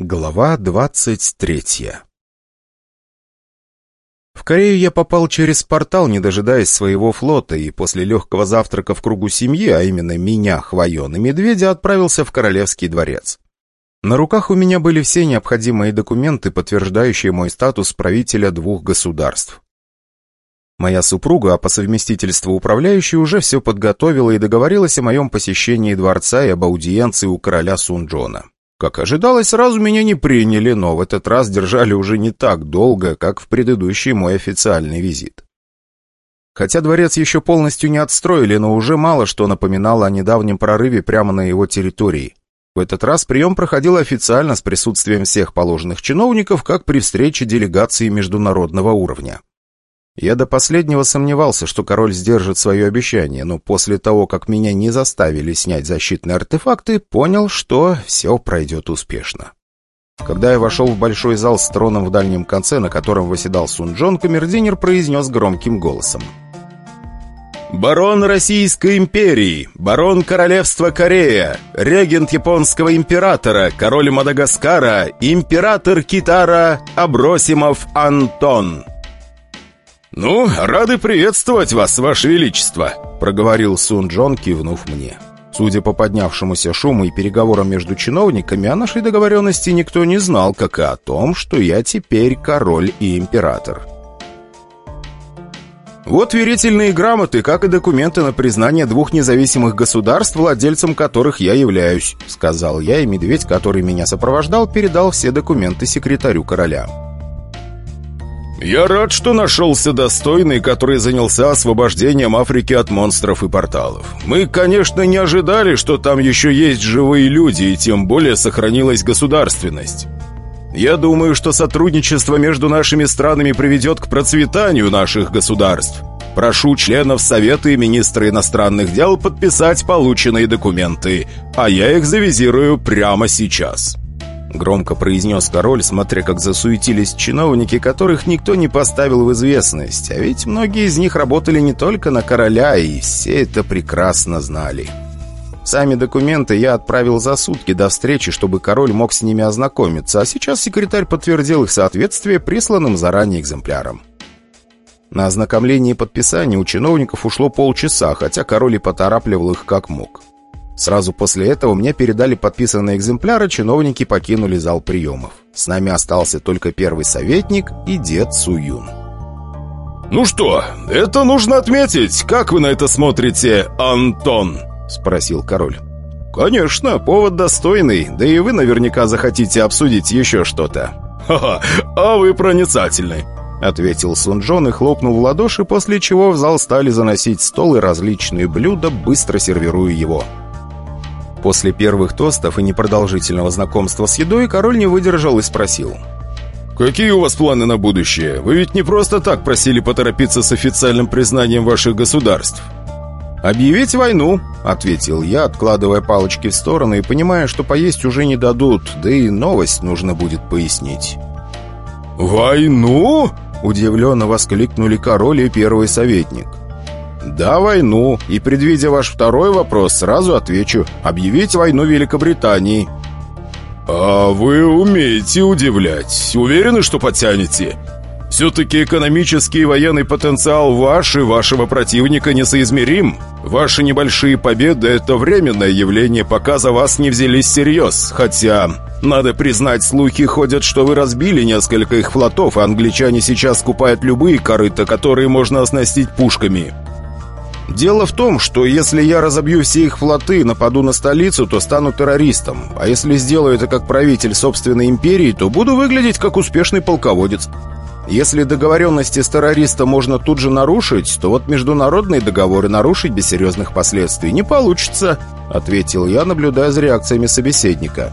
Глава двадцать третья В Корею я попал через портал, не дожидаясь своего флота, и после легкого завтрака в кругу семьи, а именно меня, Хвоен и Медведя, отправился в Королевский дворец. На руках у меня были все необходимые документы, подтверждающие мой статус правителя двух государств. Моя супруга, а по совместительству управляющей, уже все подготовила и договорилась о моем посещении дворца и об аудиенции у короля Сунджона. Как ожидалось, сразу меня не приняли, но в этот раз держали уже не так долго, как в предыдущий мой официальный визит. Хотя дворец еще полностью не отстроили, но уже мало что напоминало о недавнем прорыве прямо на его территории. В этот раз прием проходил официально с присутствием всех положенных чиновников, как при встрече делегации международного уровня. Я до последнего сомневался, что король сдержит свое обещание, но после того, как меня не заставили снять защитные артефакты, понял, что все пройдет успешно. Когда я вошел в большой зал с троном в дальнем конце, на котором восседал Сунджон, камердинер произнес громким голосом. «Барон Российской империи, барон Королевства Корея, регент японского императора, король Мадагаскара, император Китара Абросимов Антон». «Ну, рады приветствовать вас, ваше величество», — проговорил Сун Джон, кивнув мне. Судя по поднявшемуся шуму и переговорам между чиновниками, о нашей договоренности никто не знал, как и о том, что я теперь король и император. Вот верительные грамоты, как и документы на признание двух независимых государств, владельцем которых я являюсь», — сказал я, и медведь, который меня сопровождал, передал все документы секретарю короля. «Я рад, что нашелся достойный, который занялся освобождением Африки от монстров и порталов. Мы, конечно, не ожидали, что там еще есть живые люди, и тем более сохранилась государственность. Я думаю, что сотрудничество между нашими странами приведет к процветанию наших государств. Прошу членов Совета и министра иностранных дел подписать полученные документы, а я их завизирую прямо сейчас». Громко произнес король, смотря как засуетились чиновники, которых никто не поставил в известность. А ведь многие из них работали не только на короля, и все это прекрасно знали. Сами документы я отправил за сутки до встречи, чтобы король мог с ними ознакомиться, а сейчас секретарь подтвердил их соответствие присланным заранее экземплярам. На ознакомление и подписание у чиновников ушло полчаса, хотя король и поторапливал их как мог. Сразу после этого мне передали подписанные экземпляры, чиновники покинули зал приемов. С нами остался только первый советник и дед Суюн. «Ну что, это нужно отметить. Как вы на это смотрите, Антон?» — спросил король. «Конечно, повод достойный, да и вы наверняка захотите обсудить еще что-то». «Ха-ха, а вы проницательны», — ответил Сунджон и хлопнул в ладоши, после чего в зал стали заносить стол и различные блюда, быстро сервируя его. После первых тостов и непродолжительного знакомства с едой король не выдержал и спросил. «Какие у вас планы на будущее? Вы ведь не просто так просили поторопиться с официальным признанием ваших государств». «Объявить войну», — ответил я, откладывая палочки в стороны и понимая, что поесть уже не дадут, да и новость нужно будет пояснить. «Войну?» — удивленно воскликнули король и первый советник. «Да, войну. И, предвидя ваш второй вопрос, сразу отвечу. Объявить войну Великобритании». «А вы умеете удивлять. Уверены, что потянете?» «Все-таки экономический и военный потенциал ваш и вашего противника несоизмерим. Ваши небольшие победы — это временное явление, пока за вас не взялись всерьез. Хотя, надо признать, слухи ходят, что вы разбили несколько их флотов, а англичане сейчас скупают любые корыта, которые можно оснастить пушками. Дело в том, что если я разобью все их флоты и нападу на столицу, то стану террористом. А если сделаю это как правитель собственной империи, то буду выглядеть как успешный полководец. Если договоренности с террористом можно тут же нарушить, то вот международные договоры нарушить без серьезных последствий не получится», — ответил я, наблюдая за реакциями собеседника.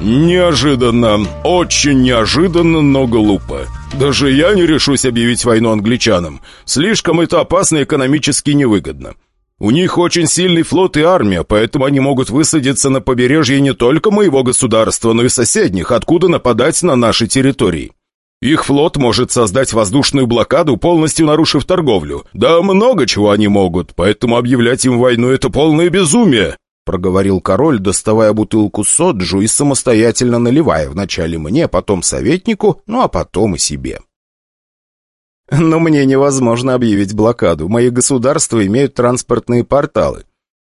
«Неожиданно, очень неожиданно, но глупо. Даже я не решусь объявить войну англичанам. Слишком это опасно и экономически невыгодно. У них очень сильный флот и армия, поэтому они могут высадиться на побережье не только моего государства, но и соседних, откуда нападать на наши территории. Их флот может создать воздушную блокаду, полностью нарушив торговлю. Да много чего они могут, поэтому объявлять им войну – это полное безумие. Проговорил король, доставая бутылку соджу и самостоятельно наливая вначале мне, потом советнику, ну а потом и себе. Но мне невозможно объявить блокаду. Мои государства имеют транспортные порталы.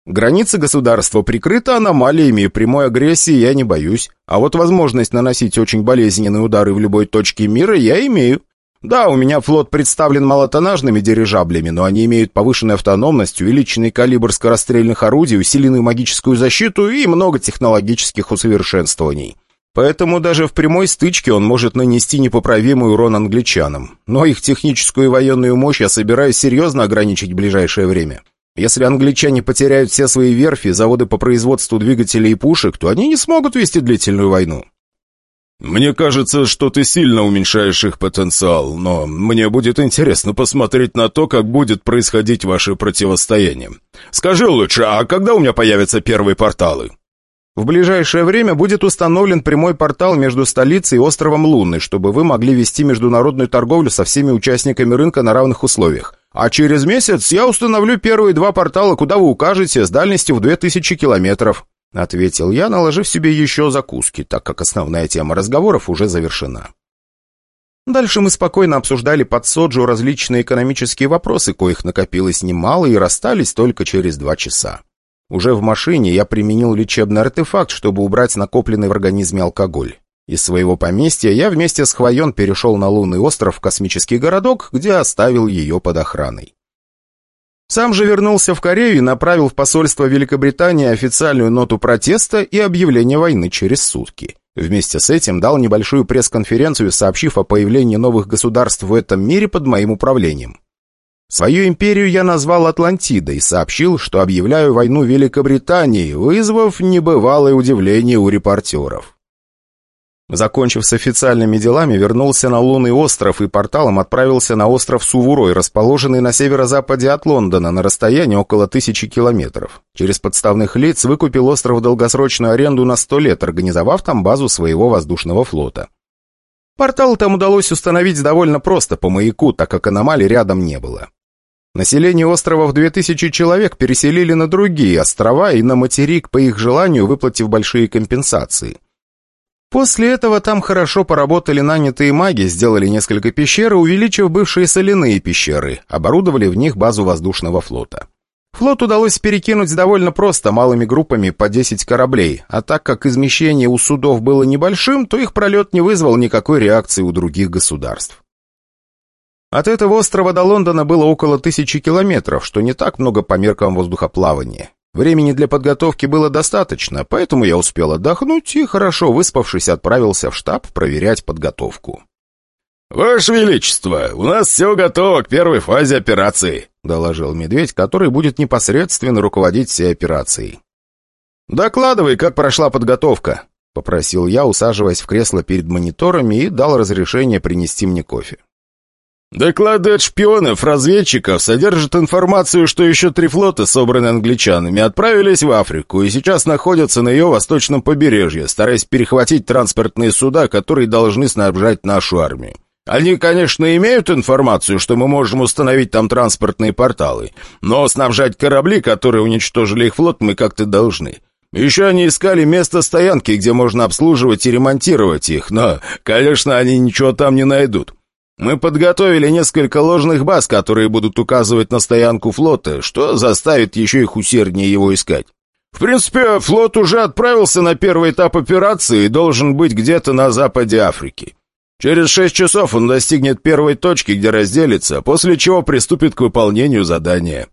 Границы государства прикрыты аномалиями, и прямой агрессии я не боюсь. А вот возможность наносить очень болезненные удары в любой точке мира я имею. Да, у меня флот представлен малотоннажными дирижаблями, но они имеют повышенную автономность, увеличенный калибр скорострельных орудий, усиленную магическую защиту и много технологических усовершенствований. Поэтому даже в прямой стычке он может нанести непоправимый урон англичанам. Но их техническую и военную мощь я собираюсь серьезно ограничить в ближайшее время. Если англичане потеряют все свои верфи, заводы по производству двигателей и пушек, то они не смогут вести длительную войну. «Мне кажется, что ты сильно уменьшаешь их потенциал, но мне будет интересно посмотреть на то, как будет происходить ваше противостояние. Скажи лучше, а когда у меня появятся первые порталы?» В ближайшее время будет установлен прямой портал между столицей и островом Лунный, чтобы вы могли вести международную торговлю со всеми участниками рынка на равных условиях. А через месяц я установлю первые два портала, куда вы укажете, с дальностью в 2000 километров», — ответил я, наложив себе еще закуски, так как основная тема разговоров уже завершена. Дальше мы спокойно обсуждали под соджу различные экономические вопросы, коих накопилось немало, и расстались только через два часа. Уже в машине я применил лечебный артефакт, чтобы убрать накопленный в организме алкоголь. Из своего поместья я вместе с Хвоен перешел на лунный остров в космический городок, где оставил ее под охраной. Сам же вернулся в Корею и направил в посольство Великобритании официальную ноту протеста и объявление войны через сутки. Вместе с этим дал небольшую пресс-конференцию, сообщив о появлении новых государств в этом мире под моим управлением. Свою империю я назвал Атлантидой сообщил, что объявляю войну Великобритании, вызвав небывалое удивление у репортеров. Закончив с официальными делами, вернулся на лунный остров и порталом отправился на остров Сувурой, расположенный на северо-западе от Лондона на расстоянии около тысячи километров. Через подставных лиц выкупил остров долгосрочную аренду на сто лет, организовав там базу своего воздушного флота. Портал там удалось установить довольно просто по маяку, так как аномалий рядом не было. Население острова в 2000 человек переселили на другие острова и на материк по их желанию, выплатив большие компенсации. После этого там хорошо поработали нанятые маги, сделали несколько пещер, увеличив бывшие соляные пещеры, оборудовали в них базу воздушного флота. Флот удалось перекинуть довольно просто, малыми группами по 10 кораблей, а так как измещение у судов было небольшим, то их пролет не вызвал никакой реакции у других государств. От этого острова до Лондона было около тысячи километров, что не так много по меркам воздухоплавания. Времени для подготовки было достаточно, поэтому я успел отдохнуть и, хорошо выспавшись, отправился в штаб проверять подготовку. «Ваше Величество, у нас все готово к первой фазе операции», — доложил Медведь, который будет непосредственно руководить всей операцией. «Докладывай, как прошла подготовка», — попросил я, усаживаясь в кресло перед мониторами и дал разрешение принести мне кофе. Доклады от шпионов, разведчиков содержат информацию, что еще три флота, собранные англичанами, отправились в Африку и сейчас находятся на ее восточном побережье, стараясь перехватить транспортные суда, которые должны снабжать нашу армию. Они, конечно, имеют информацию, что мы можем установить там транспортные порталы, но снабжать корабли, которые уничтожили их флот, мы как-то должны. Еще они искали место стоянки, где можно обслуживать и ремонтировать их, но, конечно, они ничего там не найдут. Мы подготовили несколько ложных баз, которые будут указывать на стоянку флота, что заставит еще их усерднее его искать. В принципе, флот уже отправился на первый этап операции и должен быть где-то на западе Африки. Через шесть часов он достигнет первой точки, где разделится, после чего приступит к выполнению задания.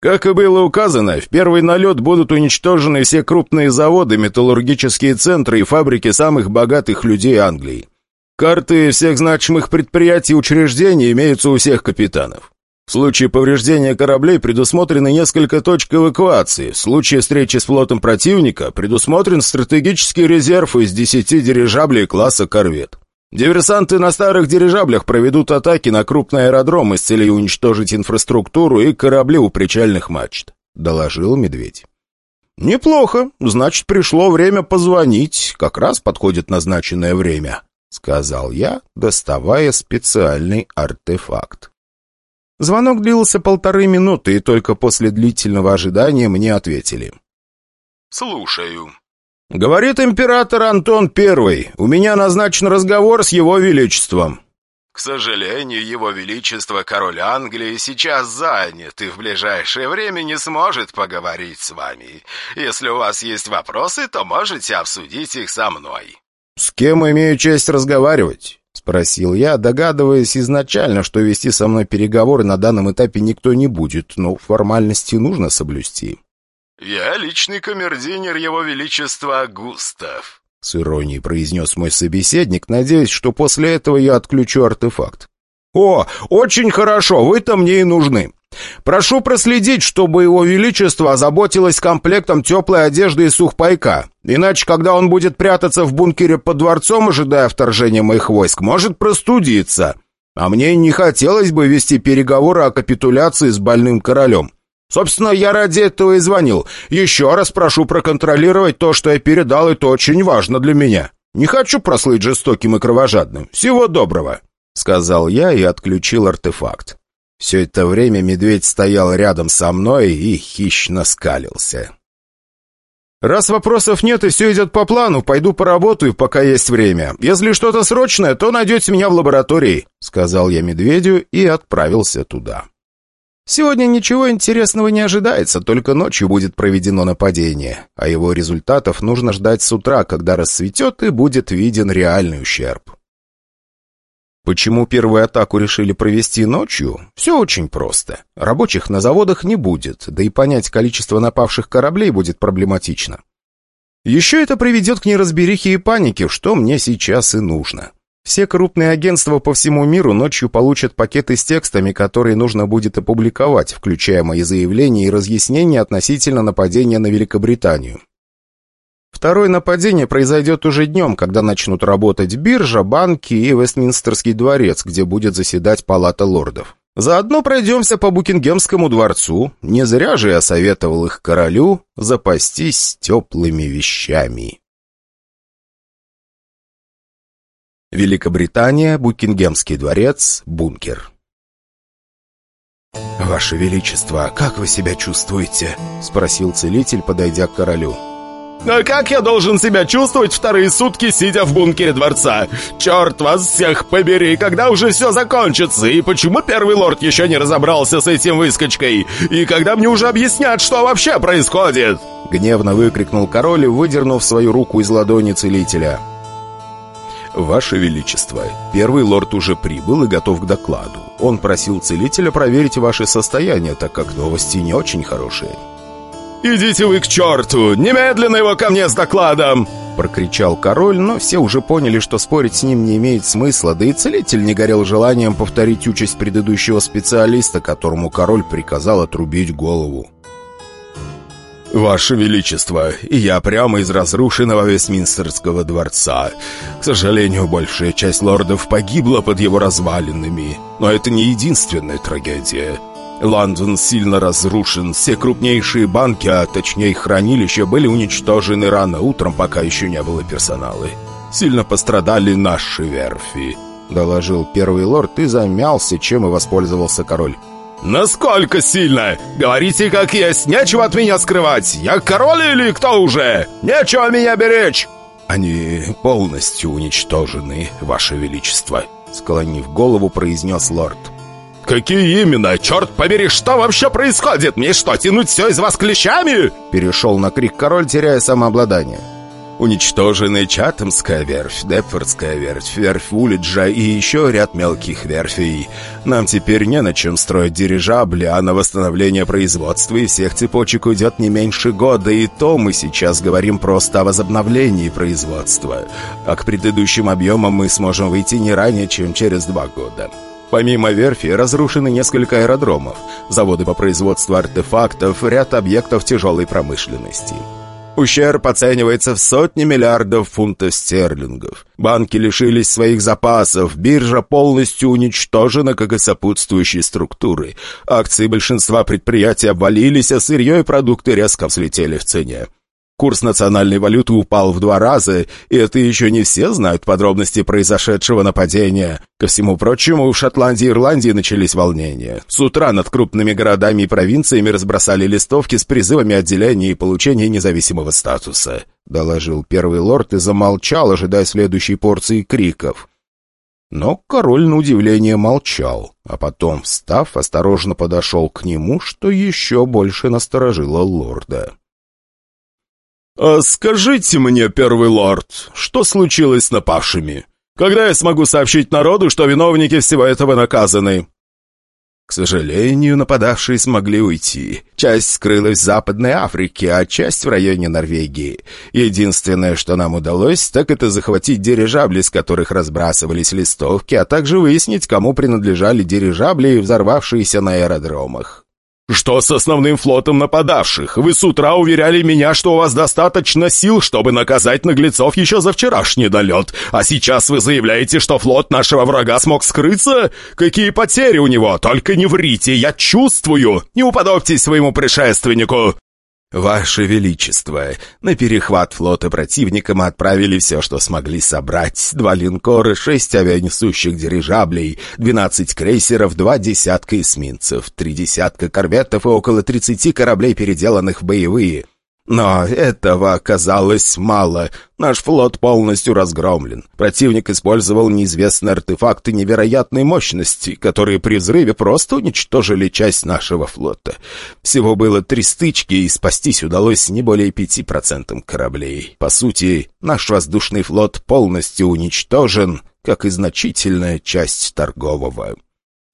Как и было указано, в первый налет будут уничтожены все крупные заводы, металлургические центры и фабрики самых богатых людей Англии. Карты всех значимых предприятий и учреждений имеются у всех капитанов. В случае повреждения кораблей предусмотрены несколько точек эвакуации. В случае встречи с флотом противника предусмотрен стратегический резерв из 10 дирижаблей класса «Корвет». Диверсанты на старых дирижаблях проведут атаки на крупный аэродром с целью уничтожить инфраструктуру и корабли у причальных мачт», — доложил Медведь. «Неплохо. Значит, пришло время позвонить. Как раз подходит назначенное время», — сказал я, доставая специальный артефакт. Звонок длился полторы минуты, и только после длительного ожидания мне ответили. «Слушаю». «Говорит император Антон Первый. У меня назначен разговор с его величеством». «К сожалению, его величество, король Англии, сейчас занят и в ближайшее время не сможет поговорить с вами. Если у вас есть вопросы, то можете обсудить их со мной». «С кем имею честь разговаривать?» — спросил я, догадываясь изначально, что вести со мной переговоры на данном этапе никто не будет, но формальности нужно соблюсти. «Я личный камердинер Его Величества Густав», — с иронией произнес мой собеседник, надеясь, что после этого я отключу артефакт. «О, очень хорошо, вы-то мне и нужны. Прошу проследить, чтобы его величество озаботилось комплектом теплой одежды и сухпайка. Иначе, когда он будет прятаться в бункере под дворцом, ожидая вторжения моих войск, может простудиться. А мне не хотелось бы вести переговоры о капитуляции с больным королем. Собственно, я ради этого и звонил. Еще раз прошу проконтролировать то, что я передал, это очень важно для меня. Не хочу прослыть жестоким и кровожадным. Всего доброго», — сказал я и отключил артефакт. Все это время медведь стоял рядом со мной и хищно скалился. «Раз вопросов нет и все идет по плану, пойду поработаю, пока есть время. Если что-то срочное, то найдете меня в лаборатории», — сказал я медведю и отправился туда. Сегодня ничего интересного не ожидается, только ночью будет проведено нападение, а его результатов нужно ждать с утра, когда рассветет и будет виден реальный ущерб. Почему первую атаку решили провести ночью? Все очень просто. Рабочих на заводах не будет, да и понять количество напавших кораблей будет проблематично. Еще это приведет к неразберихе и панике, что мне сейчас и нужно. Все крупные агентства по всему миру ночью получат пакеты с текстами, которые нужно будет опубликовать, включая мои заявления и разъяснения относительно нападения на Великобританию. Второе нападение произойдет уже днем, когда начнут работать биржа, банки и Вестминстерский дворец, где будет заседать Палата лордов. Заодно пройдемся по Букингемскому дворцу. Не зря же я советовал их королю запастись теплыми вещами. Великобритания, Букингемский дворец, бункер. «Ваше Величество, как вы себя чувствуете?» — спросил целитель, подойдя к королю. «А как я должен себя чувствовать вторые сутки, сидя в бункере дворца? Черт вас всех побери, когда уже все закончится? И почему первый лорд еще не разобрался с этим выскочкой? И когда мне уже объяснят, что вообще происходит?» Гневно выкрикнул король, выдернув свою руку из ладони целителя. «Ваше Величество, первый лорд уже прибыл и готов к докладу. Он просил целителя проверить ваше состояние, так как новости не очень хорошие». «Идите вы к черту! Немедленно его ко мне с докладом!» Прокричал король, но все уже поняли, что спорить с ним не имеет смысла, да и целитель не горел желанием повторить участь предыдущего специалиста, которому король приказал отрубить голову. «Ваше Величество, я прямо из разрушенного Вестминстерского дворца. К сожалению, большая часть лордов погибла под его развалинами. Но это не единственная трагедия. Лондон сильно разрушен, все крупнейшие банки, а точнее хранилища, были уничтожены рано утром, пока еще не было персонала. Сильно пострадали наши верфи», — доложил первый лорд и замялся, чем и воспользовался король. «Насколько сильно? Говорите как есть, нечего от меня скрывать. Я король или кто уже? Нечего меня беречь!» «Они полностью уничтожены, Ваше Величество», — склонив голову, произнес лорд. «Какие именно? Черт побери, что вообще происходит? Мне что, тянуть все из вас клещами?» Перешел на крик король, теряя самообладание. Уничтожены Чатамская верфь, Депфордская верфь, верфь Улиджа и еще ряд мелких верфей. Нам теперь не на чем строить дирижабли, а на восстановление производства и всех цепочек уйдет не меньше года, и то мы сейчас говорим просто о возобновлении производства. А к предыдущим объемам мы сможем выйти не ранее, чем через два года. Помимо верфи разрушены несколько аэродромов, заводы по производству артефактов, ряд объектов тяжелой промышленности. Ущерб оценивается в сотни миллиардов фунтов стерлингов. Банки лишились своих запасов, биржа полностью уничтожена, как и сопутствующие структуры. Акции большинства предприятий обвалились, а сырье и продукты резко взлетели в цене. Курс национальной валюты упал в два раза, и это еще не все знают подробности произошедшего нападения. Ко всему прочему, в Шотландии и Ирландии начались волнения. С утра над крупными городами и провинциями разбросали листовки с призывами отделения и получения независимого статуса», — доложил первый лорд и замолчал, ожидая следующей порции криков. Но король, на удивление, молчал, а потом, встав, осторожно подошел к нему, что еще больше насторожило лорда. «А скажите мне, первый лорд, что случилось с напавшими? Когда я смогу сообщить народу, что виновники всего этого наказаны?» К сожалению, нападавшие смогли уйти. Часть скрылась в Западной Африке, а часть в районе Норвегии. Единственное, что нам удалось, так это захватить дирижабли, с которых разбрасывались листовки, а также выяснить, кому принадлежали дирижабли, взорвавшиеся на аэродромах. «Что с основным флотом нападавших? Вы с утра уверяли меня, что у вас достаточно сил, чтобы наказать наглецов еще за вчерашний долет, а сейчас вы заявляете, что флот нашего врага смог скрыться? Какие потери у него? Только не врите, я чувствую! Не уподобьтесь своему предшественнику!» «Ваше Величество, на перехват флота противника мы отправили все, что смогли собрать. Два линкора, шесть авианесущих дирижаблей, двенадцать крейсеров, два десятка эсминцев, три десятка корветов и около тридцати кораблей, переделанных в боевые. Но этого оказалось мало. Наш флот полностью разгромлен. Противник использовал неизвестные артефакты невероятной мощности, которые при взрыве просто уничтожили часть нашего флота. Всего было три стычки, и спастись удалось не более пяти процентам кораблей. По сути, наш воздушный флот полностью уничтожен, как и значительная часть торгового.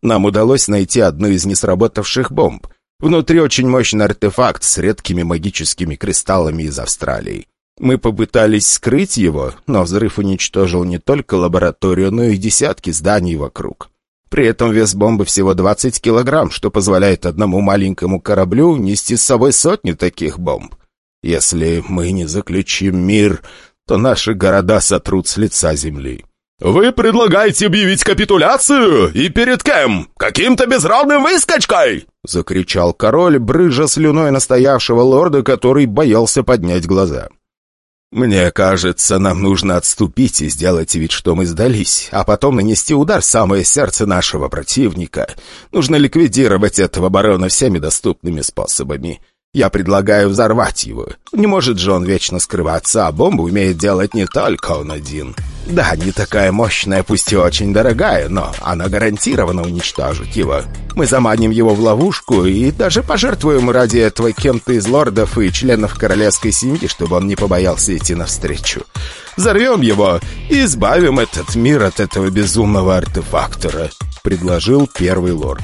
Нам удалось найти одну из несработавших бомб — Внутри очень мощный артефакт с редкими магическими кристаллами из Австралии. Мы попытались скрыть его, но взрыв уничтожил не только лабораторию, но и десятки зданий вокруг. При этом вес бомбы всего 20 килограмм, что позволяет одному маленькому кораблю нести с собой сотни таких бомб. Если мы не заключим мир, то наши города сотрут с лица земли. «Вы предлагаете объявить капитуляцию? И перед кем? Каким-то безравным выскочкой?» — закричал король, брыжа слюной настоявшего лорда, который боялся поднять глаза. «Мне кажется, нам нужно отступить и сделать вид, что мы сдались, а потом нанести удар в самое сердце нашего противника. Нужно ликвидировать этого барона всеми доступными способами. Я предлагаю взорвать его. Не может же он вечно скрываться, а бомбу умеет делать не только он один. Да, не такая мощная, пусть и очень дорогая, но она гарантированно уничтожит его. Мы заманим его в ловушку и даже пожертвуем ради этого кем-то из лордов и членов королевской семьи, чтобы он не побоялся идти навстречу. Взорвем его и избавим этот мир от этого безумного артефактора», — предложил первый лорд.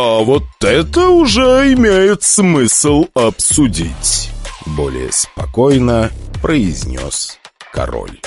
«А вот это уже имеет смысл обсудить», — более спокойно произнес король.